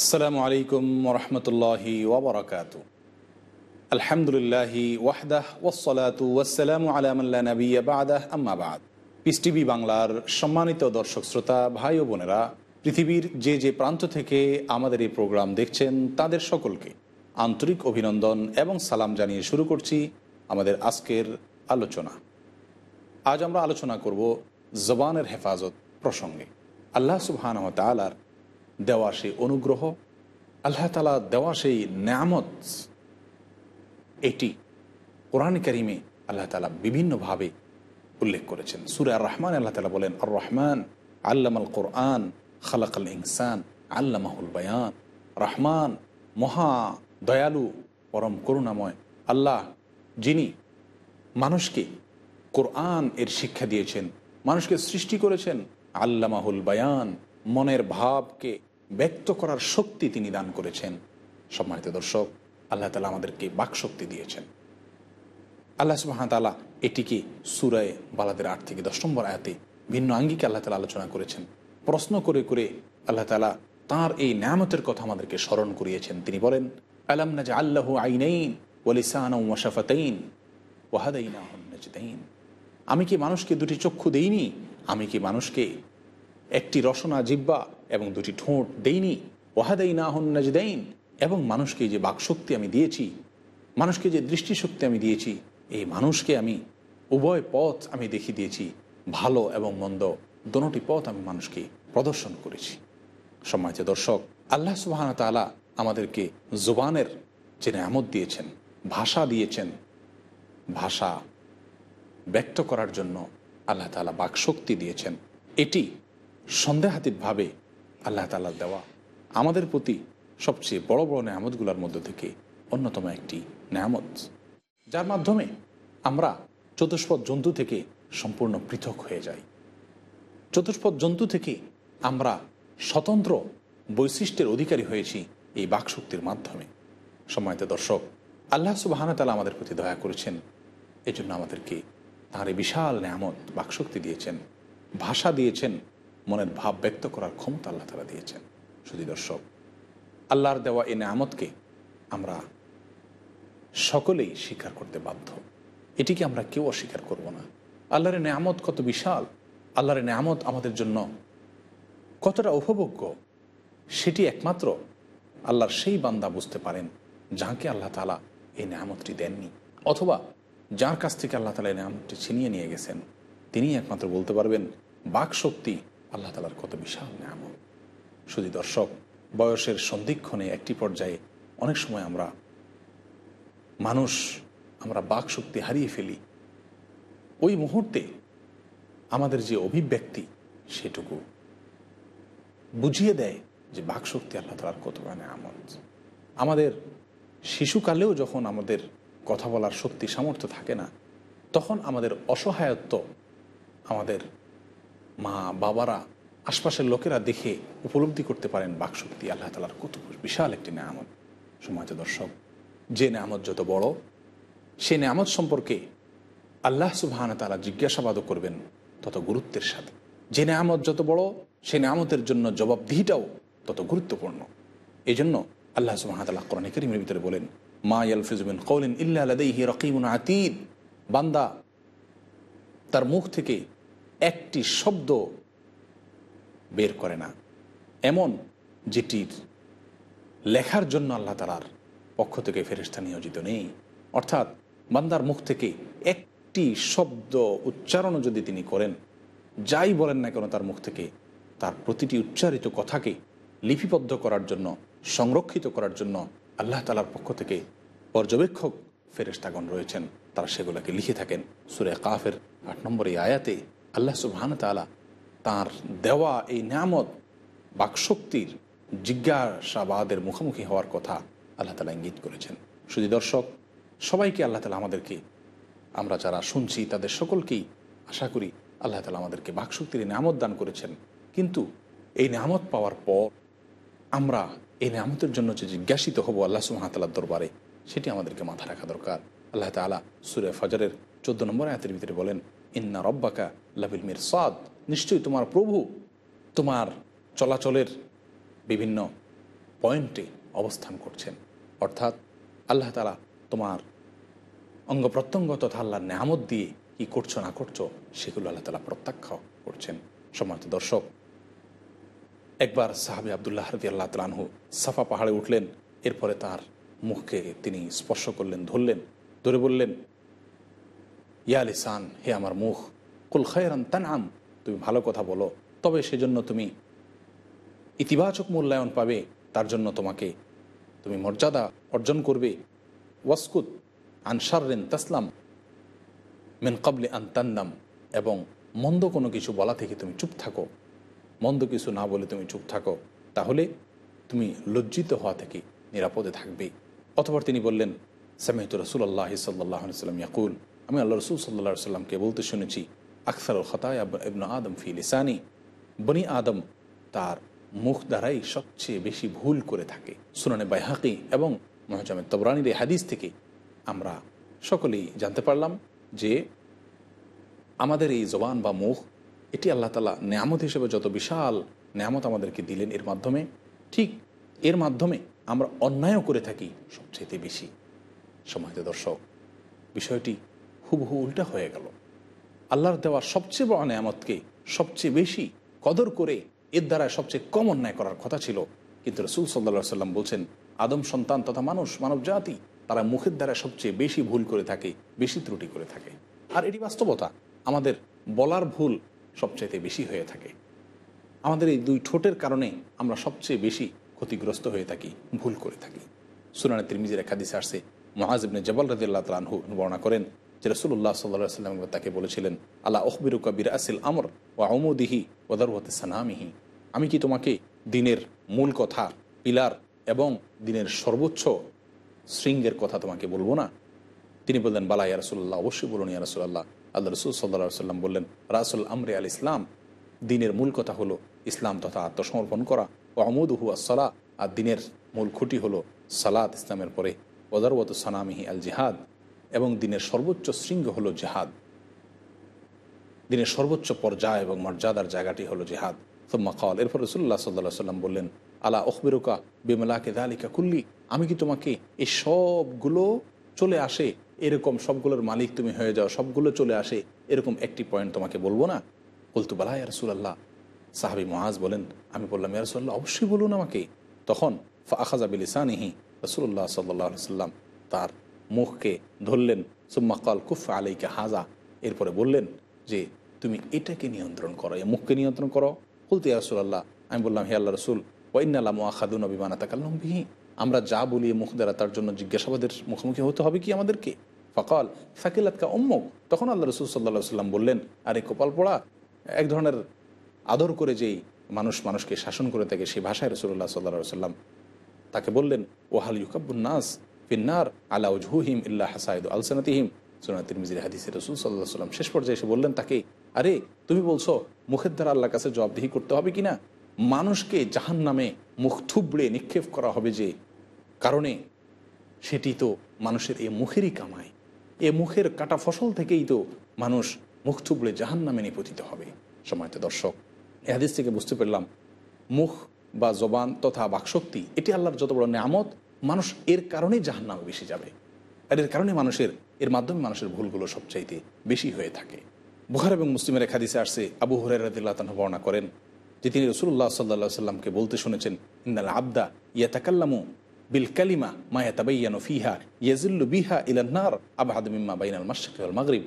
আসসালামু আলাইকুম ওরহমতুল্লাহি ওবরাকাত। আলহামদুলিল্লাহি ওয়াহদাহ ওসলাতু ওয়াসালামু আলামাল্লা নবী বাদাহ আম্মাবাদ পিস টিভি বাংলার সম্মানিত দর্শক শ্রোতা, ভাই ও বোনেরা, পৃথিবীর যে যে প্রান্ত থেকে আমাদের এই প্রোগ্রাম দেখছেন, তাদের সকলকে আন্তরিক অভিনন্দন এবং সালাম জানিয়ে শুরু করছি আমাদের আজকের আলোচনা। আজ আমরা আলোচনা করব জবানের হেফাজত প্রসঙ্গে। আল্লাহ সুবহান তালার দেওয়া সেই অনুগ্রহ, আল্লাহ তালা দেওয়া সেই নামত এটি কোরআন করিমে আল্লাহ তালা বিভিন্নভাবে উল্লেখ করেছেন। সুরে আর রহমান আল্লাহ তালা বলেন আর রহমান আল্লাম আল কোরআন খালাক আল ইনসান, আল্লামাহুল বয়ান। রহমান মহা দয়ালু, পরম করুণাময় আল্লাহ, যিনি মানুষকে কোরআন এর শিক্ষা দিয়েছেন, মানুষকে সৃষ্টি করেছেন, আল্লামাহুল বায়ান মনের ভাবকে ব্যক্ত করার শক্তি তিনি দান করেছেন। সম্মানিত দর্শক, আল্লাহ তালা আমাদেরকে বাকশক্তি দিয়েছেন। আল্লাহ সুবাহতালা এটিকে সুরায় বালাদের আট থেকে দশ নম্বর আয়াতে ভিন্ন আঙ্গিকে আল্লাহ তালা আলোচনা করেছেন। প্রশ্ন করে করে আল্লাহ তালা তাঁর এই নামতের কথা আমাদেরকে স্মরণ করিয়েছেন। তিনি বলেন, আলাম নাজ আল্লাহ আইনাইন ওয়ালিসান ওয়াশাফাতাইন ওয়াহাদাইনা আমি কি মানুষকে দুটি চক্ষু দেইনি? আমি কি মানুষকে একটি রসনা জিব্বা এবং দুটি ঠোঁট দেইনি। ওয়াহাদাই না হন নাজদাইন। এবং মানুষকে যে বাকশক্তি আমি দিয়েছি, মানুষকে যে দৃষ্টিশক্তি আমি দিয়েছি, এই মানুষকে আমি উভয় পথ আমি দেখিয়ে দিয়েছি। ভালো এবং মন্দ দোনোটি পথ আমি মানুষকে প্রদর্শন করেছি। সম্মানিত দর্শক, আল্লাহ সুবাহান তালা আমাদেরকে জোবানের যে নামত দিয়েছেন, ভাষা দিয়েছেন, ভাষা ব্যক্ত করার জন্য আল্লাহ তালা বাকশক্তি দিয়েছেন। এটি সন্দেহাতীতভাবে আল্লাহ তালা দেওয়া আমাদের প্রতি সবচেয়ে বড় বড় নেয়ামতগুলোর মধ্য থেকে অন্যতম একটি নেয়ামত। যার মাধ্যমে আমরা চতুষ্পদ জন্তু থেকে সম্পূর্ণ পৃথক হয়ে যাই। চতুষ্পদ জন্তু থেকে আমরা স্বতন্ত্র বৈশিষ্ট্যের অধিকারী হয়েছি এই বাকশক্তির মাধ্যমে। সময়ত দর্শক, আল্লাহ সুবাহানা তালা আমাদের প্রতি দয়া করেছেন। এজন্য আমাদেরকে তাঁর বিশাল নেয়ামত বাকশক্তি দিয়েছেন, ভাষা দিয়েছেন মনের ভাব ব্যক্ত করার ক্ষমতা আল্লাহ তালা দিয়েছেন। শুধু দর্শক, আল্লাহর দেওয়া এ নামতকে আমরা সকলেই স্বীকার করতে বাধ্য। এটিকে আমরা কেউ অস্বীকার করব না। আল্লাহর নেয়ামত কত বিশাল। আল্লাহর নেয়ামত আমাদের জন্য কতটা উপভোগ্য, সেটি একমাত্র আল্লাহর সেই বান্দা বুঝতে পারেন যাকে আল্লাহ তালা এই নেয়ামতটি দেননি। অথবা যার কাছ থেকে আল্লাহ তালা এই নেয়ামতটি ছিনিয়ে নিয়ে গেছেন তিনি একমাত্র বলতে পারবেন বাক শক্তি আল্লাহ তালার কত বিশাল নামত শুধু দর্শক, বয়সের সন্ধিক্ষণে একটি পর্যায়ে অনেক সময় আমরা মানুষ, আমরা বাক শক্তি হারিয়ে ফেলি। ওই মুহূর্তে আমাদের যে অভিব্যক্তি, সেটুকু বুঝিয়ে দেয় যে বাক শক্তি আল্লাহ তালার কত আমল আমাদের শিশুকালেও যখন আমাদের কথা বলার শক্তি, সামর্থ্য থাকে না, তখন আমাদের অসহায়ত্ব আমাদের মা, বাবারা, আশপাশের লোকেরা দেখে উপলব্ধি করতে পারেন বাকশক্তি, আল্লাহ তালার কত বিশাল একটি নামত সমাজ দর্শক, যে নামত যত বড় সে নামত সম্পর্কে আল্লাহ সুবাহান তালা জিজ্ঞাসাবাদও করবেন তত গুরুত্বের সাথে। যে নামত যত বড় সে নামতের জন্য জবাবদিহিটাও তত গুরুত্বপূর্ণ। এই জন্য আল্লাহ সুবাহতাল্লাহ কোরআন করিমের ভিতরে বলেন, মা ইয়ালফিজুবিন কৌলিন ইল্লা আলাদাইহি রকিমুন আতিদ। বান্দা তার মুখ থেকে একটি শব্দ বের করে না। এমন যেটির লেখার জন্য আল্লাহ তালার পক্ষ থেকে ফেরিস্তা নিয়োজিত নেই। অর্থাৎ বান্দার মুখ থেকে একটি শব্দ উচ্চারণও যদি তিনি করেন, যাই বলেন না কেন তার মুখ থেকে তার প্রতিটি উচ্চারিত কথাকে লিপিবদ্ধ করার জন্য, সংরক্ষিত করার জন্য আল্লাহ তালার পক্ষ থেকে পর্যবেক্ষক ফেরেস্তাগণ রয়েছেন। তারা সেগুলোকে লিখে থাকেন। সুরে কাফের আট নম্বর এই আয়াতে আল্লাহ সুবহান তালা তার দেওয়া এই নামত বাকশক্তির জিজ্ঞাসাবাদের মুখোমুখি হওয়ার কথা আল্লাহ তালা ইঙ্গিত করেছেন। শুধু দর্শক, সবাইকে আল্লাহ তালা আমাদেরকে, আমরা যারা শুনছি তাদের সকলকেই আশা করি আল্লাহ তালা আমাদেরকে বাকশক্তির এই নামত দান করেছেন। কিন্তু এই নামত পাওয়ার পর আমরা এই নামতের জন্য যে জিজ্ঞাসিত হব আল্লাহ সুহাতালার দরবারে, সেটি আমাদেরকে মাথা রাখা দরকার। আল্লাহ তালা সুরে ফজরের চোদ্দ নম্বর আয়াতের ভিতরে বলেন ইন্না রব্বাকা লাবিল মির সাদ নিশ্চয়ই তোমার প্রভু তোমার চলাচলের বিভিন্ন পয়েন্টে অবস্থান করছেন। অর্থাৎ আল্লাহ তালা তোমার অঙ্গ প্রত্যঙ্গ তথা আল্লাহর নামত দিয়ে কি করছ না করছ, সেগুলো আল্লাহ তালা প্রত্যাখ্য করছেন। সম্মানিত দর্শক, একবার সাহাবি আবদুল্লাহ রদি আল্লাহ তালানহু সাফা পাহাড়ে উঠলেন, এরপরে তার মুখকে তিনি স্পর্শ করলেন, ধরলেন, ধরে বললেন ইয়া লিসান, হে আমার মুখ, কুল খায়রান তানআম, তুমি ভালো কথা বলো, তবে সেজন্য তুমি ইতিবাচক মূল্যায়ন পাবে, তার জন্য তোমাকে তুমি মর্যাদা অর্জন করবে। ওয়াসকুত আনসারেন তাসলাম মেন কাবলে আন তান্নাম, এবং মন্দ কোনো কিছু বলা থেকে তুমি চুপ থাকো। মন্দ কিছু না বলে তুমি চুপ থাকো, তাহলে তুমি লজ্জিত হওয়া থেকে নিরাপদে থাকবে। অথবা তিনি বললেন সামিত রসুল্লাহ সাল্লাহ সাল্লাম ইয়াকুল আমি আল্লাহ রসুল সাল্লাহ সাল্লামকে বলতে শুনেছি আকসার খতায় ইবন আদম ফি লিসানি। বনি আদম তার মুখ দ্বারাই সবচেয়ে বেশি ভুল করে থাকে। সুনানে বাইহাকি এবং মহাজামেদ তবরানির এই হাদিস থেকে আমরা সকলেই জানতে পারলাম যে আমাদের এই জবান বা মুখ, এটি আল্লাহ তালা নেয়ামত হিসেবে যত বিশাল নেয়ামত আমাদেরকে দিলেন এর মাধ্যমে, ঠিক এর মাধ্যমে আমরা অন্যায়ও করে থাকি সবচেয়ে বেশি। সময়তে দর্শক, বিষয়টি হুবহু উল্টা হয়ে গেল। আল্লাহর দেওয়া সবচেয়ে বড় নেয়ামতকে সবচেয়ে বেশি কদর করে এর দ্বারা সবচেয়ে কম অন্যায় করার কথা ছিল। কিন্তু রসুল সাল্লা সাল্লাম বলছেন, আদম সন্তান তথা মানুষ, মানব জাতি, তারা মুখের দ্বারা সবচেয়ে বেশি ভুল করে থাকে, বেশি ত্রুটি করে থাকে। আর এটি বাস্তবতা, আমাদের বলার ভুল সবচেয়ে বেশি হয়ে থাকে। আমাদের এই দুই ঠোঁটের কারণে আমরা সবচেয়ে বেশি ক্ষতিগ্রস্ত হয়ে থাকি, ভুল করে থাকি। সুনানে তিরমিজির একাদিসে আসছে মহাজিবনে জবাল রাজিল্লাহ তালহু বর্ণনা করেন যে রসুল্লাহ সাল্লাহ সাল্লাম তাকে বলেছিলেন আল্লাহ অখবিরুকা বির আসিল আমর ও আমুদিহি ওদারওয়াতে সানামিহি? আমি কি তোমাকে দিনের মূল কথা, পিলার এবং দিনের সর্বোচ্চ শৃঙ্গের কথা তোমাকে বলব না? তিনি বললেন, বালা, ইয়া রসুল্লাহ অবশ্যই বলুন, ইয়া রসুল্লাহ আল্লাহ রসুল সাল্লাহ সাল্লাম বললেন, রাসুল আমরে আল ইসলাম, দিনের মূল কথা হলো ইসলাম তথা আত্মসমর্পণ করা। ও আমুদ হু আসলা আর দিনের মূল খুঁটি হলো সালাত ইসলামের পরে। ওদারওয়াত সানামিহি আল জিহাদ। এবং দিনের সর্বোচ্চ শৃঙ্গ হলো জেহাদ। দিনের সর্বোচ্চ পর্যায় এবং মর্যাদার জায়গাটি হলো জেহাদ। সোম্মা খাওয়াল এরপর রসুল্লাহ সাল্লাহ সাল্লাম বললেন, আলা অখবিরুকা বিমলাকে দালিকা কুল্লি? আমি কি তোমাকে এই সবগুলো চলে আসে? এরকম সবগুলোর মালিক তুমি হয়ে যাও, সবগুলো চলে আসে, এরকম একটি পয়েন্ট তোমাকে বলব না? বলতু বালা ইয়ারসুল্লাহ সাহাবি মহাজ বলেন, আমি বললাম ইয়ারসুল্লাহ অবশ্যই বলুন আমাকে। তখন ফাখাজাবিল ইসানিহি রসুল্লাহ সাল্লাহ সাল্লাম তার মুখকে ধরলেন, সুম্মা সুম্মাকাল কুফ আলাইকে হাজা এরপরে বললেন যে, তুমি এটাকে নিয়ন্ত্রণ করো এই মুখকে নিয়ন্ত্রণ করো। বলতে ইয়ারসুল্লাহ আমি বললাম, হে আল্লাহ রসুল ওয়াইনাল্লাহ মোয়াখাদুন অবিমানা তাকাল্লাম আমরা যা বলি মুখ দ্বারা তার জন্য জিজ্ঞাসাবাদের মুখোমুখি হতে হবে কি আমাদেরকে? ফকাল ফাকিলাতকা অম্মক তখন আল্লাহ রসুল সাল্লাহ সাল্লাম বললেন, আরে কপাল পড়া, এক ধরনের আদর করে যেই মানুষ মানুষকে শাসন করে থাকে সেই ভাষায় রসুল্লাহ সাল্লাহ সাল্লাম তাকে বললেন ওহাল ইউকাবুন্নাস ফিন্নার আলা উজহুহিম ইল্লা হাসাইদ আলসানাতিহিম। সোনাতির মিজির হাদিসে রসুল সাল্লাহ সাল্লাম শেষ পর্যায়ে এসে বললেন তাকে, আরে, তুমি বলছো মুখের দ্বারা আল্লাহর কাছে জবাবদিহি করতে হবে কি না মানুষকে জাহান নামে মুখ থুবড়ে নিক্ষেপ করা হবে যে কারণে সেটি তো মানুষের এ মুখেরই কামায় এ মুখের কাটা ফসল থেকেই তো মানুষ মুখ থুবড়ে জাহান নামে নিপতিত হবে। সময়তে দর্শক, এ হাদিস থেকে বুঝতে পারলাম, মুখ বা জবান তথা বাকশক্তি, এটি আল্লাহর যত বড় নামত মানুষ এর কারণেই জাহান নামে বেশি যাবে। আর এর কারণে মানুষের, এর মাধ্যমে মানুষের ভুলগুলো সবচাইতে বেশি হয়ে থাকে। বুখার এবং মুসলিমের এক হাদিসে আসছে, আবু হরের রাদিল্লাহ তাহ বর্ণনা করেন যে তিনি রসুল্লাহ সাল্লা সাল্লামকে বলতে শুনেছেন ইন্দাল আবদা ইয়াতাকাল্লামু বিল কালিমা মায়া তাবাইয়ানো ফিহা ইয়াজুল্লু বিহা ইলান্নার আবাহাদ মিম্মা বাইনাল মাশরিক মাগরিব।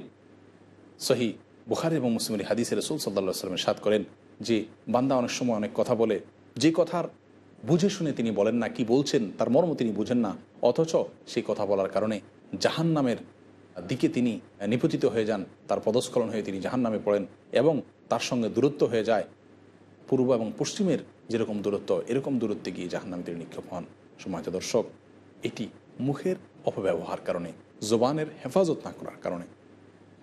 সহি বুখারি এবং মুসলিমের হাদিসে রসুল সাল্লা সাল্লামের সাদ করেন যে, বান্দা অনেক সময় অনেক কথা বলে, যে কথার বুঝে শুনে তিনি বলেন না, কি বলছেন, তার মর্ম তিনি বুঝেন না। অথচ সেই কথা বলার কারণে জাহান নামের দিকে তিনি নিপতিত হয়ে যান, তার পদস্খলন হয়ে তিনি জাহান নামে পড়েন এবং তার সঙ্গে দূরত্ব হয়ে যায়। পূর্ব এবং পশ্চিমের যেরকম দূরত্ব, এরকম দূরত্বে গিয়ে জাহান্নামে তিনি নিক্ষেপ হন। সমাজ দর্শক, এটি মুখের অপব্যবহার কারণে, জোবানের হেফাজত না করার কারণে।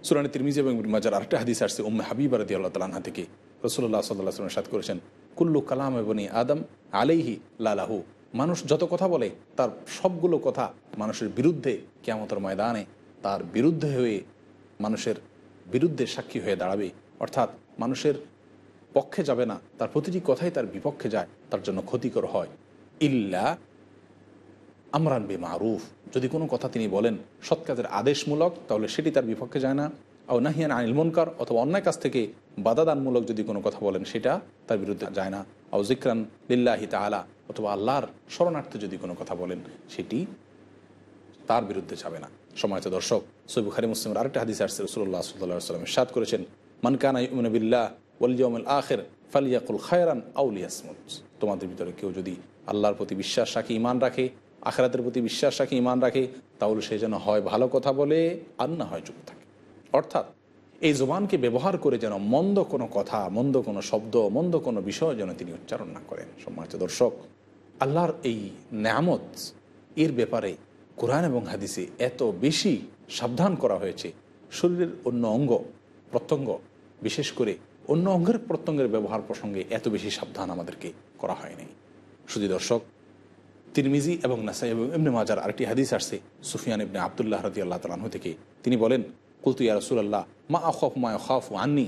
সুরানি তিরমিজি এবং মাজার আরেকটা হাদিস আসছে, উম্মে হাবিব রদি আল্লাহ তালাহা থেকে। রসুল্লাহ সাল্লাহ সাদ করেছেন কুল্লু কালাম এবং আদম আলাইহি লালাহু। মানুষ যত কথা বলে, তার সবগুলো কথা মানুষের বিরুদ্ধে কেমতর ময়দানে তার বিরুদ্ধে হয়ে মানুষের বিরুদ্ধে সাক্ষী হয়ে দাঁড়াবে। অর্থাৎ মানুষের পক্ষে যাবে না, তার প্রতিটি কথাই তার বিপক্ষে যায়, তার জন্য ক্ষতিকর হয়। ইল্লা আমরান বে মারুফ যদি কোনো কথা তিনি বলেন সৎ কাজের আদেশমূলক, তাহলে সেটি তার বিপক্ষে যায় না। আও নাহিয়ান আনিল মনকার অথবা অন্যায় কাছ থেকে বাদাদানমূলক যদি কোনো কথা বলেন, সেটা তার বিরুদ্ধে যায় না। আও জিক্রান লিল্লাহি তালা অথবা আল্লাহর শরণার্থে যদি কোনো কথা বলেন, সেটি তার বিরুদ্ধে যাবে না। সময়ত দর্শক সৈবুখারি মুসলিমের আরেকটা হাদিস আসছে রসুল্লাহ সাল্লাহ সাল্লামের সাদ করেছেন মানকানা ইউমনবিল্লাহ ওয়ালিয়মুল আখের ফালিয়াকুল খায়রান আউলিয়াসমুদ তোমাদের ভিতরে কেউ যদি আল্লাহর প্রতি বিশ্বাস রাখে ইমান রাখে, আখরাতের প্রতি বিশ্বাস রাখে ইমান রাখে, তাহলে সে যেন হয় ভালো কথা বলে, আর না হয় চুপ থাকে। অর্থাৎ এই জবানকে ব্যবহার করে যেন মন্দ কোনো কথা, মন্দ কোনো শব্দ, মন্দ কোনো বিষয় যেন তিনি উচ্চারণ না করেন। সম্মানিত দর্শক, আল্লাহর এই নামত এর ব্যাপারে কোরআন এবং হাদিসে এত বেশি সাবধান করা হয়েছে। শরীরের অন্য অঙ্গ, প্রত্যঙ্গ, বিশেষ করে অন্য অঙ্গের প্রত্যঙ্গের ব্যবহার প্রসঙ্গে এত বেশি সাবধান আমাদেরকে করা হয়নি শুধু দর্শক, তিরমিজি এবং নাসাই এবং এমনি মাজার আরেকটি হাদিস আসছে, সুফিয়ান ইবনে আবদুল্লাহ রাজি আল্লাহ তালাহ থেকে। তিনি বলেন কুলতু ইয়া মা আখফ মা খাফ আননি,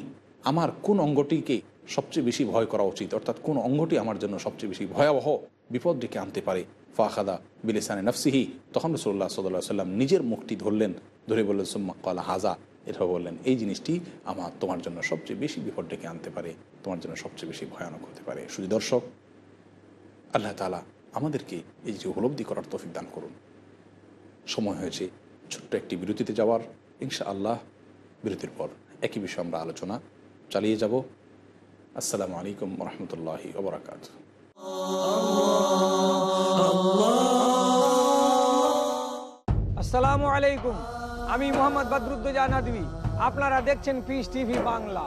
আমার কোন অঙ্গটিকে সবচেয়ে বেশি ভয় করা উচিত? অর্থাৎ কোন অঙ্গটি আমার জন্য সবচেয়ে বেশি ভয়াবহ বিপদ ডেকে আনতে পারে? ফাখাদা বিলিসানে নফসিহি, তখন রসুল্লাহ সাল্লাহ সাল্লাম নিজের মুখটি ধরলেন, ধরে বললেন, সুম্মা কলা হাজা এভাবে বললেন, এই জিনিসটি আমার, তোমার জন্য সবচেয়ে বেশি বিপদ ডেকে আনতে পারে, তোমার জন্য সবচেয়ে বেশি ভয়ানক হতে পারে। শুধু দর্শক, আল্লাহ তালা আমাদেরকে এই যে উপলব্ধি করার তফিক দান করুন। সময় হয়েছে ছোট্ট একটি বিরতিতে যাওয়ার। ইনশা আল্লাহ বিরতির পর একই বিষয়ে আমরা আলোচনা চালিয়ে যাব। আসসালামু আলাইকুম রহমতুল্লাহি ওবরাকাত। আসসালামু আলাইকুম। আমি মোহাম্মদ বদরুদ্দোজা নাদবি। আপনারা দেখছেন পিস টিভি বাংলা।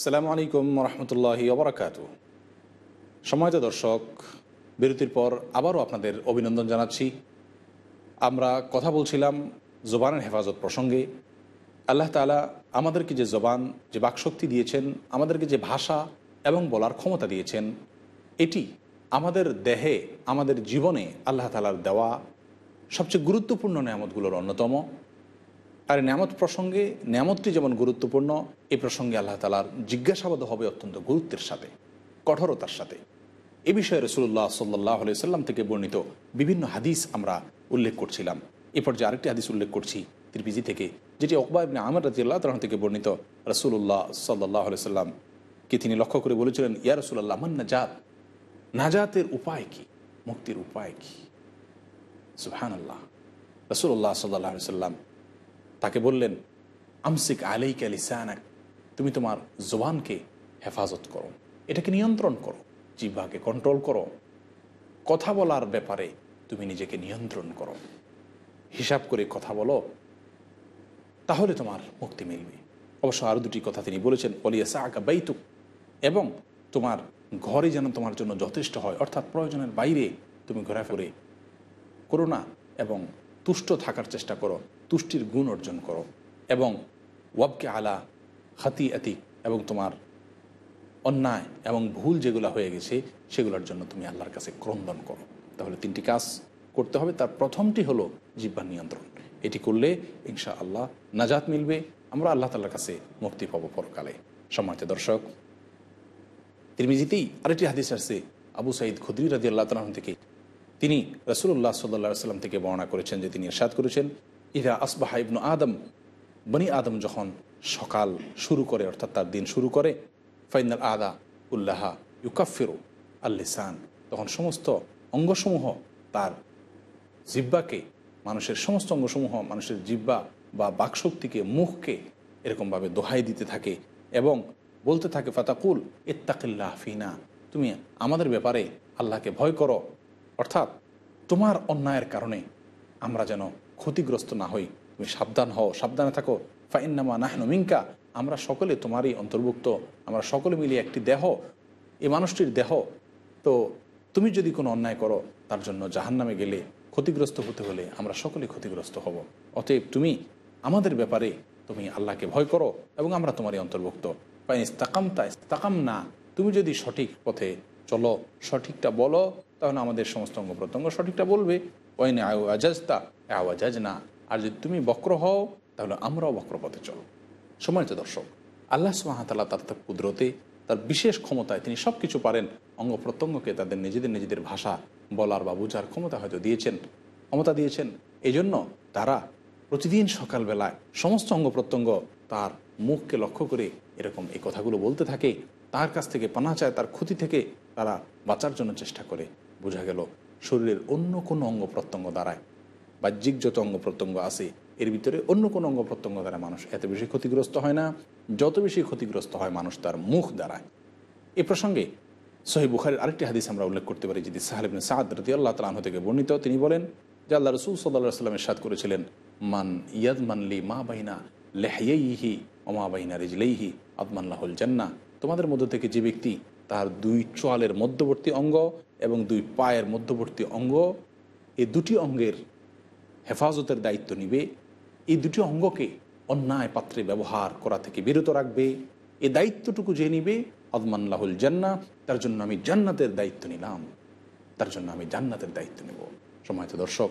আসসালামু আলাইকুম রহমতুল্লাহি ওবরাকাত সময়ত দর্শক, বিরতির পর আবারও আপনাদের অভিনন্দন জানাচ্ছি। আমরা কথা বলছিলাম জবানের হেফাজত প্রসঙ্গে। আল্লাহ তালা আমাদেরকে যে জবান, যে বাকশক্তি দিয়েছেন, আমাদেরকে যে ভাষা এবং বলার ক্ষমতা দিয়েছেন, এটি আমাদের দেহে, আমাদের জীবনে আল্লাহ তালার দেওয়া সবচেয়ে গুরুত্বপূর্ণ নিয়ামতগুলোর অন্যতম। আর এই নিয়ামত প্রসঙ্গে নিয়ামতটি যেমন গুরুত্বপূর্ণ, এ প্রসঙ্গে আল্লাহ তালার জিজ্ঞাসাবাদ হবে অত্যন্ত গুরুত্বের সাথে, কঠোরতার সাথে। এ বিষয়ে রসুল্লাহ সাল্লাহ সাল্লাম থেকে বর্ণিত বিভিন্ন হাদিস আমরা উল্লেখ করছিলাম। এ পর্যায়ে আরেকটি হাদিস উল্লেখ করছি তিরপিজি থেকে, যেটি অকবা ইবনে আমর রাজিয়াল্লাহ তালন থেকে বর্ণিত রসুল্লাহ সাল্লাহ সাল্লামকে তিনি লক্ষ্য করে বলেছিলেন, ইয়া রসুল্লাহ মান নাজাত? নাজাতের উপায় কি? মুক্তির উপায় কি? সুহান আল্লাহ রসুল্লাহ সাল্লাহ সাল্লাম তাকে বললেন, আমসিক আলাইক আলিসানাক তুমি তোমার জবানকে হেফাজত করো। এটাকে নিয়ন্ত্রণ করো জিভাকে কন্ট্রোল করো। কথা বলার ব্যাপারে তুমি নিজেকে নিয়ন্ত্রণ করো। হিসাব করে কথা বলো, তাহলে তোমার মুক্তি মিলবে। অবশ্য আরও দুটি কথা তিনি বলেছেন অলিয়াসা আকা বাইতুক এবং তোমার ঘরে যেন তোমার জন্য যথেষ্ট হয়, অর্থাৎ প্রয়োজনের বাইরে তুমি ঘোরাফেরে করো না এবং তুষ্ট থাকার চেষ্টা করো। তুষ্টির গুণ অর্জন করো এবং ওয়াবকে আলা হাতি আতিক এবং তোমার অন্যায় এবং ভুল যেগুলো হয়ে গেছে সেগুলোর জন্য তুমি আল্লাহর কাছে ক্রন্দন করো। তাহলে তিনটি কাজ করতে হবে। তার প্রথমটি হলো জিব্বার নিয়ন্ত্রণ। এটি করলে ইনশা আল্লাহ নাজাত মিলবে। আমরা আল্লাহ তাল্লার কাছে মুক্তি পাবো পরকালে। সম্মানিত দর্শক, তিরমিজিতেই আরেকটি হাদিস আসছে। আবু সাইদ খুদ্রি রাজি আল্লাহ তালন থেকে। তিনি রসুল্লাহ সাল্লা সাল্লাম থেকে বর্ণনা করেছেন যে তিনি এরশাদ করেছেন। ইরা আসবাহা ইবনু আদম, বনি আদম যখন সকাল শুরু করে, অর্থাৎ তার দিন শুরু করে, ফাইনাল আদা উল্লাহা ইউকাফিরু আল্লিসান তখন সমস্ত অঙ্গসমূহ তার জিব্বাকে মানুষের সমস্ত অঙ্গসমূহ, মানুষের জিব্বা বা বাকশক্তিকে, মুখকে এরকমভাবে দোহাই দিতে থাকে এবং বলতে থাকে, ফাতাকুল ইত্তাকিল্লাহ ফিনা, তুমি আমাদের ব্যাপারে আল্লাহকে ভয় করো। অর্থাৎ তোমার অন্যায়ের কারণে আমরা যেন ক্ষতিগ্রস্ত না হই। তুমি সাবধান হও, সাবধানে থাকো। ফাইন্নামা নাহনু মিঙ্কা আমরা সকলে তোমারই অন্তর্ভুক্ত। আমরা সকলে মিলিয়ে একটি দেহ এই মানুষটির দেহ। তো তুমি যদি কোনো অন্যায় করো, তার জন্য জাহান্নামে গেলে ক্ষতিগ্রস্ত হতে হলে আমরা সকলে ক্ষতিগ্রস্ত হব। অতএব তুমি আমাদের ব্যাপারে তুমি আল্লাহকে ভয় করো এবং আমরা তোমারই অন্তর্ভুক্ত। ফাইন ইস্তাকামতা ইস্তাকাম না তুমি যদি সঠিক পথে চলো, সঠিকটা বলো, তাহলে আমাদের সমস্ত অঙ্গ প্রত্যঙ্গ সঠিকটা বলবে। ওয়াইনে আয় আজাজতা। আওয়াজাজ না, আর যদি তুমি বক্র হও, তাহলে আমরাও বক্র পথে চলো। সম্মানিত দর্শক, আল্লাহ সুহামতাল্লাহ তার তার কুদরতে, তার বিশেষ ক্ষমতায় তিনি সব কিছু পারেন, অঙ্গ প্রত্যঙ্গকে তাদের নিজেদের নিজেদের ভাষা, বলার বা বোঝার ক্ষমতা হয়তো দিয়েছেন, ক্ষমতা দিয়েছেন। এই জন্য তারা প্রতিদিন সকালবেলায় সমস্ত অঙ্গ প্রত্যঙ্গ তার মুখকে লক্ষ্য করে এরকম এই কথাগুলো বলতে থাকে। তার কাছ থেকে পানা চায়, তার ক্ষতি থেকে তারা বাঁচার জন্য চেষ্টা করে। বোঝা গেল, শরীরের অন্য কোনো অঙ্গ প্রত্যঙ্গ দ্বারায় বাহ্যিক যত অঙ্গ প্রত্যঙ্গ আছে, এর ভিতরে অন্য কোনো অঙ্গ প্রত্যঙ্গ দ্বারা মানুষ এত বেশি ক্ষতিগ্রস্ত হয় না। যত বেশি ক্ষতিগ্রস্ত হয় মানুষ তার মুখ দ্বারায় এ প্রসঙ্গে সহি বুখারের আরেকটি হাদিস আমরা উল্লেখ করতে পারি যদি সাহেব সাদ রতি আল্লাহ তালাহ থেকে বর্ণিত। তিনি বলেন, যে আল্লাহ রসুল সাল্লাহ সাল্লামের সাদ করেছিলেন, মান ইয়াদ মানলি মা বাইনা লেহাইহি অমা বাইনা রিজলেইহি আদমান্লাহুল জান্না তোমাদের মধ্য থেকে যে ব্যক্তি তার দুই চোয়ালের মধ্যবর্তী অঙ্গ এবং দুই পায়ের মধ্যবর্তী অঙ্গ এই দুটি অঙ্গের হেফাজতের দায়িত্ব নিবে। এই দুটি অঙ্গকে অন্যায় পাত্রে ব্যবহার করা থেকে বিরত রাখবে। এ দায়িত্বটুকু যে নিবে আদমান্লাহুল জান্না, তার জন্য আমি জান্নাতের দায়িত্ব নিলাম। তার জন্য আমি জান্নাতের দায়িত্ব নেব। সময়ত দর্শক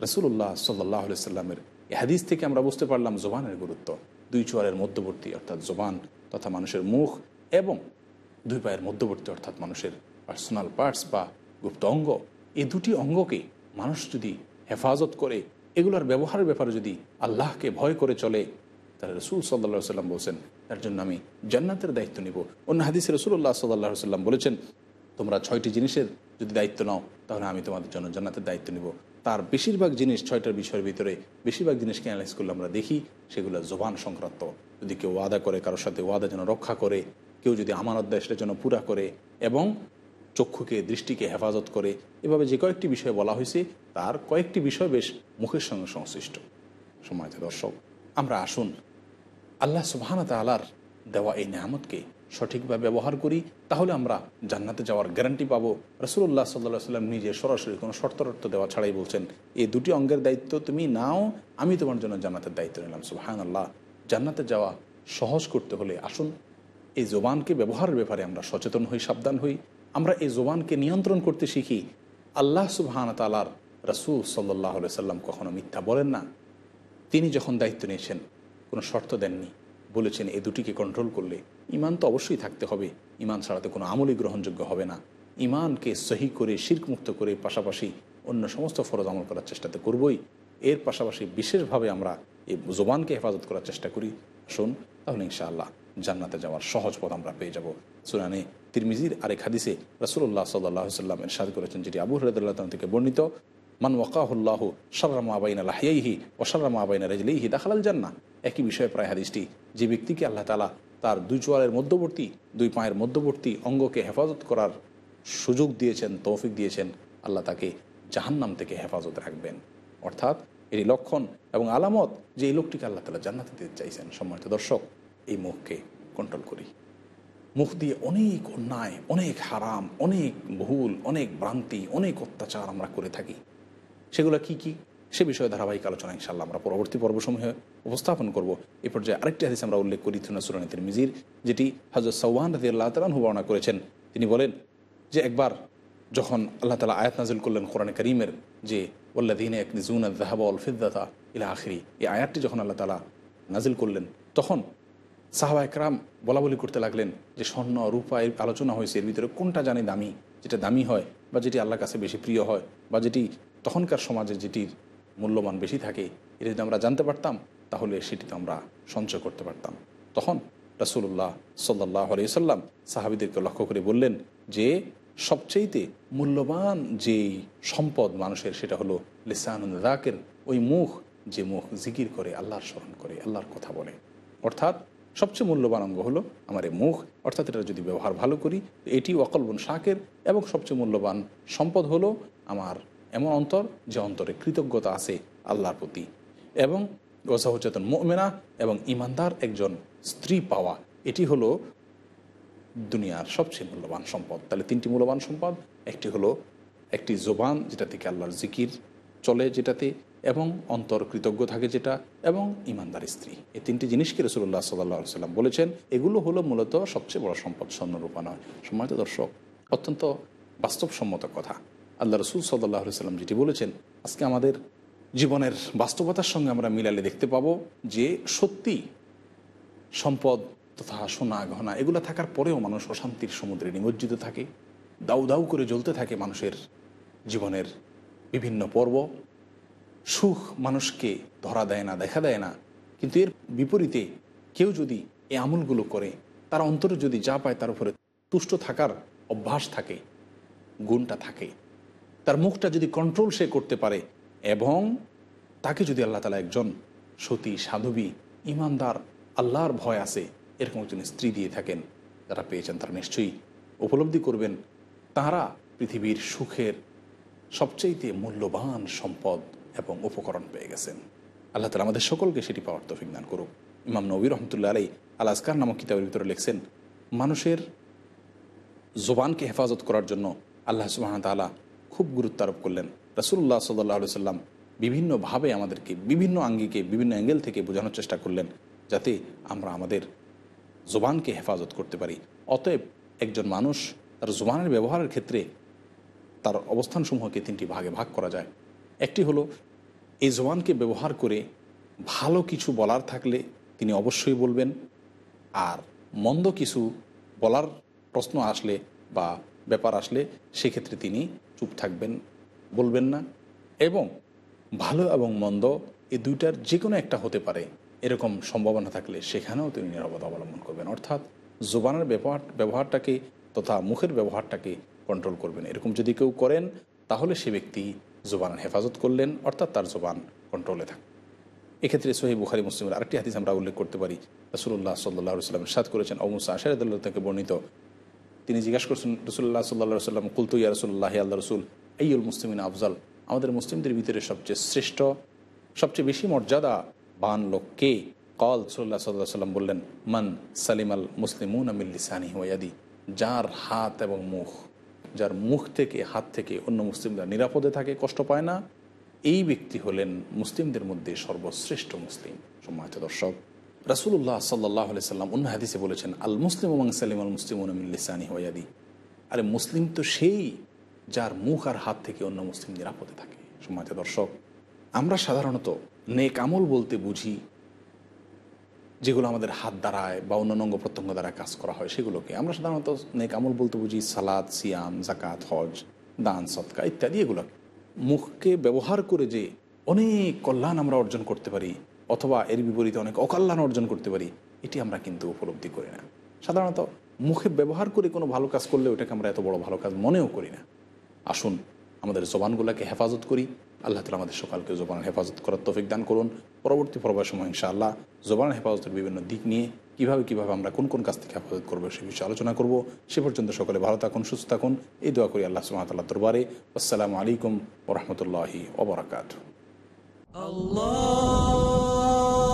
রসুল্লাহ সাল্লাহ সাল্লামের হাদিস থেকে আমরা বুঝতে পারলাম জোবানের গুরুত্ব। দুই চোয়ারের মধ্যবর্তী, অর্থাৎ জোবান তথা মানুষের মুখ এবং দুই পায়ের মধ্যবর্তী, অর্থাৎ মানুষের পার্সোনাল পার্টস বা গুপ্ত অঙ্গ, এই দুটি অঙ্গকে মানুষ যদি হেফাজত করে, এগুলোর ব্যবহারের ব্যাপারে যদি আল্লাহকে ভয় করে চলে, তাহলে রসুল সাল্লা সাল্লাম বলছেন, তার জন্য আমি জান্নাতের দায়িত্ব নিব। অন্য হাদিসে রসুল্লাহ সাল্লাহ সাল্লাম বলেছেন, তোমরা ছয়টি জিনিসের যদি দায়িত্ব নাও, তাহলে আমি তোমাদের জন্য জান্নাতের দায়িত্ব নিব। তার বেশিরভাগ জিনিস ছয়টার বিষয়ের ভিতরে বেশিরভাগ জিনিসকে অ্যানালাইজ করলে আমরা দেখি, সেগুলো জোবান সংক্রান্ত। যদি কেউ ওয়াদা করে, কারোর সাথে ওয়াদা যেন রক্ষা করে, কেউ যদি আমানত দেয়, সেটা যেন পুরা করে, এবং চক্ষুকে, দৃষ্টিকে হেফাজত করে। এভাবে যে কয়েকটি বিষয় বলা হয়েছে, তার কয়েকটি বিষয় বেশ মুখের সঙ্গে সংশ্লিষ্ট। সময়ত দর্শক, আমরা আসুন। আল্লাহ সুবাহানা তালার দেওয়া এই নেয়ামতকে সঠিকভাবে ব্যবহার করি, তাহলে আমরা জান্নাতে যাওয়ার গ্যারান্টি পাবো। রসুল্লাহ সাল্লাহ সাল্লাম নিজে সরাসরি কোনো শর্তরর্থ দেওয়া ছাড়াই বলছেন, এই দুটি অঙ্গের দায়িত্ব তুমি নাও, আমি তোমার জন্য জান্নাতের দায়িত্ব নিলাম। সুহান আল্লাহ জান্নাতে যাওয়া সহজ করতে হলে আসুন, এই জোবানকে ব্যবহারের ব্যাপারে আমরা সচেতন হই, সাবধান হই। আমরা এই জোবানকে নিয়ন্ত্রণ করতে শিখি। আল্লাহ সুবহান তালার রসুল সাল্লাহ সাল্লাম কখনো মিথ্যা বলেন না। তিনি যখন দায়িত্ব নিয়েছেন, কোনো শর্ত দেননি, বলেছেন এ দুটিকে কন্ট্রোল করলে ইমান তো অবশ্যই থাকতে হবে। ইমান ছাড়াতে কোনো আমলই গ্রহণযোগ্য হবে না। ইমানকে সহি করে, শির্কমুক্ত করে পাশাপাশি অন্য সমস্ত ফরজ আমল করার চেষ্টাতে করবই। এর পাশাপাশি বিশেষভাবে আমরা এই জোবানকে হেফাজত করার চেষ্টা করি। শোন তাহলে ইনশাআল্লাহ জান্নাতে যাওয়ার সহজ পথ আমরা পেয়ে যাব। সুনানে তিরমিজির আরেক হাদিসে রসুল্লাহ সাল্লাহ সাল্লাম এরশাদ করেছেন, যেটি আবু হরদুল্লাহ থেকে বর্ণিত, মান ওয়াকাহুল্লাহ সার্রামা আবাইনা লাহিয়াইহি ও সার্রামা আবাইনা রেজলিহি দাখালাল জান্না একই বিষয়ে প্রায় হাদিসটি, যে ব্যক্তিকে আল্লাহ তালা তার দুই চোয়ালের মধ্যবর্তী, দুই পায়ের মধ্যবর্তী অঙ্গকে হেফাজত করার সুযোগ দিয়েছেন, তৌফিক দিয়েছেন, আল্লাহ তাকে জাহান্নাম থেকে হেফাজত রাখবেন। অর্থাৎ এরই লক্ষণ এবং আলামত যে এই লোকটিকে আল্লাহ তালা জান্নাতে দিতে চাইছেন। সম্মানিত দর্শক এই মুখকে কন্ট্রোল করি। মুখ দিয়ে অনেক অন্যায়, অনেক হারাম, অনেক ভুল, অনেক ভ্রান্তি, অনেক অত্যাচার আমরা করে থাকি। সেগুলো কি কি? সে বিষয়ে ধারাবাহিক আলোচনা ইনশাল্লাহ আমরা পরবর্তী পর্বসমূহে উপস্থাপন করব। এই পর্যায়ে আরেকটি হাদিস আমরা উল্লেখ করি থুনা সুরানিতের মিজির যেটি হজরত সৌহান রাজি আল্লাহ তালাহু বর্ণনা করেছেন। তিনি বলেন যে একবার যখন আল্লাহ তালা আয়াত নাজিল করলেন কোরআন করিমের যে ওল্লাদিন এক নিজুন জাহাবল ফিদ্দাতা ইলা আখরি এই আয়াতটি যখন আল্লাহ তালা নাজিল করলেন, তখন সাহাবা একরাম বলা বলি করতে লাগলেন যে স্বর্ণ, রূপা এর আলোচনা হয়েছে। এর ভিতরে কোনটা জানে দামি, যেটা দামি হয় বা যেটি আল্লাহর কাছে বেশি প্রিয় হয় বা যেটি তখনকার সমাজে যেটির মূল্যবান বেশি থাকে, এটা যদি আমরা জানতে পারতাম, তাহলে সেটিতে আমরা সঞ্চয় করতে পারতাম। তখন রাসুল্লাহ সাল্লাহ আলিয়াল্লাম সাহাবিদেরকে লক্ষ্য করে বললেন যে সবচেয়েতে মূল্যবান যেই সম্পদ মানুষের সেটা হলো লিসানুন রাকের ওই মুখ যে মুখ জিকির করে, আল্লাহর স্মরণ করে, আল্লাহর কথা বলে। অর্থাৎ সবচেয়ে মূল্যবান অঙ্গ হলো আমার এই মুখ, অর্থাৎ এটা যদি ব্যবহার ভালো করি এটি ওয়াকলবন শাকের এবং সবচেয়ে মূল্যবান সম্পদ হলো আমার এমন অন্তর যে অন্তরে কৃতজ্ঞতা আছে আল্লাহর প্রতি। এবং গসাহচেতন মোমেনা এবং ইমানদার একজন স্ত্রী পাওয়া, এটি হলো দুনিয়ার সবচেয়ে মূল্যবান সম্পদ। তাহলে তিনটি মূল্যবান সম্পদ, একটি হলো একটি জোবান যেটা থেকে আল্লাহর জিকির চলে, যেটাতে এবং অন্তর কৃতজ্ঞ থাকে যেটা, এবং ইমানদার স্ত্রী। এই তিনটি জিনিসকে রসুল্লাহ সাল্লাহ সাল্লাম বলেছেন, এগুলো হলো মূলত সবচেয়ে বড় সম্পদ স্বর্ণরূপা নয়। সম্মানিত দর্শক, অত্যন্ত বাস্তবসম্মত কথা। আল্লাহ রসুল সাল্লাহ সাল্লাম যেটি বলেছেন, আজকে আমাদের জীবনের বাস্তবতার সঙ্গে আমরা মিলালে দেখতে পাবো যে সত্যি সম্পদ তথা সোনা, গহনা, এগুলো থাকার পরেও মানুষ অশান্তির সমুদ্রে নিমজ্জিত থাকে দাউ দাউ করে জ্বলতে থাকে মানুষের জীবনের বিভিন্ন পর্ব। সুখ মানুষকে ধরা দেয় না, দেখা দেয় না। কিন্তু এর বিপরীতে কেউ যদি এই আমলগুলো করে, তার অন্তরে যদি যা পায় তার উপরে তুষ্ট থাকার অভ্যাস থাকে, গুণটা থাকে। তার মুখটা যদি কন্ট্রোল সে করতে পারে এবং তাকে যদি আল্লাহ তালা একজন সতী, সাধবী, ইমানদার, আল্লাহর ভয় আছে, এরকম একজন স্ত্রী দিয়ে থাকেন, যারা পেয়েছেন তারা নিশ্চয়ই উপলব্ধি করবেন তারা পৃথিবীর সুখের সবচেয়েতে মূল্যবান সম্পদ। এবং উপকরণ পেয়ে গেছেন। আল্লাহ তালা আমাদের সকলকে সেটি পাওয়ার তফিক দান করুক। ইমাম নবী রহমতুল্লাহ আলাই আল আসকার নামক কিতাবের ভিতরে লিখছেন, মানুষের জোবানকে হেফাজত করার জন্য আল্লাহ সুবাহ তালা খুব গুরুত্ব আরোপ করলেন। রাসুল্লাহ সাল্লাহ সাল্লাম বিভিন্নভাবে আমাদেরকে, বিভিন্ন আঙ্গিকে, বিভিন্ন অ্যাঙ্গেল থেকে বোঝানোর চেষ্টা করলেন, যাতে আমরা আমাদের জোবানকে হেফাজত করতে পারি। অতএব একজন মানুষ তার জোবানের ব্যবহারের ক্ষেত্রে তার অবস্থানসমূহকে তিনটি ভাগে ভাগ করা যায়। একটি হলো, এই জোবানকে ব্যবহার করে ভালো কিছু বলার থাকলে তিনি অবশ্যই বলবেন, আর মন্দ কিছু বলার প্রশ্ন আসলে বা ব্যাপার আসলে সেক্ষেত্রে তিনি চুপ থাকবেন, বলবেন না। এবং ভালো এবং মন্দ এই দুইটার যে কোনো একটা হতে পারে, এরকম সম্ভাবনা থাকলে সেখানেও তিনি নিরাপদ অবলম্বন করবেন। অর্থাৎ জোবানের ব্যবহার, ব্যবহারটাকে তথা মুখের ব্যবহারটাকে কন্ট্রোল করবেন। এরকম যদি কেউ করেন, তাহলে সে ব্যক্তি জোবানের হেফাজত করলেন, অর্থাৎ তার জোবান কন্ট্রোলে থাকে। এক্ষেত্রে সোহেব বুখারি, মুসলিমের আরেকটি হাদিস আমরা উল্লেখ করতে পারি। রসুল্লাহ সাল্লাহ সাল্লাম সাদ করেছেন অমুসা আশারদুল্লাহ থেকে বর্ণিত। তিনি জিজ্ঞাসা করছেন রসুল্লাহ সাল্লাহ সাল্লাম কুলতু ইয়া রসুল্লাহ আল্লাহ রসুল আইউল মুসলিমিন আফজাল? আমাদের মুসলিমদের ভিতরে সবচেয়ে শ্রেষ্ঠ, সবচেয়ে বেশি মর্যাদা বান লোককে কল সাল্লাহ সাল্লাহ সাল্লাম বললেন, মান সালিম আল মুসলিমুন আমিল্লিসানি ওয়াদি যার হাত এবং মুখ যার মুখ থেকে, হাত থেকে অন্য মুসলিমরা নিরাপদে থাকে, কষ্ট পায় না, এই ব্যক্তি হলেন মুসলিমদের মধ্যে সর্বশ্রেষ্ঠ মুসলিম। সম্মানিত দর্শক রাসুল্লাহ সাল্লাহ সাল্লাম অন্য হাদিসে বলেছেন, আল মুসলিম এবং সালিম আল মুসলিমুন আমিল্লিসানি ওয়াদি আরে মুসলিম তো সেই যার মুখ আর হাত থেকে অন্য মুসলিম নিরাপদে থাকে। সম্মানিত দর্শক, আমরা সাধারণত নেক আমল বলতে বুঝি যেগুলো আমাদের হাত দ্বারায় বা অন্যান্য অঙ্গ প্রত্যঙ্গ দ্বারা কাজ করা হয়, সেগুলোকে আমরা সাধারণত নেক আমল বলতে বুঝি সালাদ সিয়াম জাকাত হজ, দান, সৎকা ইত্যাদি এগুলো। মুখকে ব্যবহার করে যে অনেক কল্যাণ আমরা অর্জন করতে পারি, অথবা এর বিপরীতে অনেক অকল্যাণ অর্জন করতে পারি, এটি আমরা কিন্তু উপলব্ধি করি না। সাধারণত মুখে ব্যবহার করে কোনো ভালো কাজ করলে ওটাকে আমরা এত বড় ভালো কাজ মনেও করি না। আসুন, আমাদের জবানগুলোকে হেফাজত করি আল্লাহ তালা আমাদের সকালকে জোবান হেফাজত করার তফিক দান করুন। পরবর্তী পর্বের সময় ইনশাআল্লাহ জোবান হেফাজতের বিভিন্ন দিক নিয়ে কীভাবে কীভাবে আমরা কোন কোন কাজ থেকে হেফাজত করব সে বিষয়ে আলোচনা করব। সে পর্যন্ত সকলে ভালো থাকুন, সুস্থ থাকুন। এই দোয়া করি আল্লাহ সুমাতাল্লাহ দরবারে। আসসালামু আলাইকুম ওরহমতুল্লাহি ওবরাকাত ফিল্টার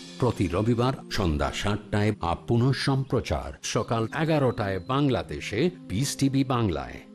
প্রতি রবিবার সন্ধ্যা সাতটায় আপ পুনঃ সম্প্রচার সকাল এগারোটায় বাংলাদেশে পিস টিভি বাংলায়।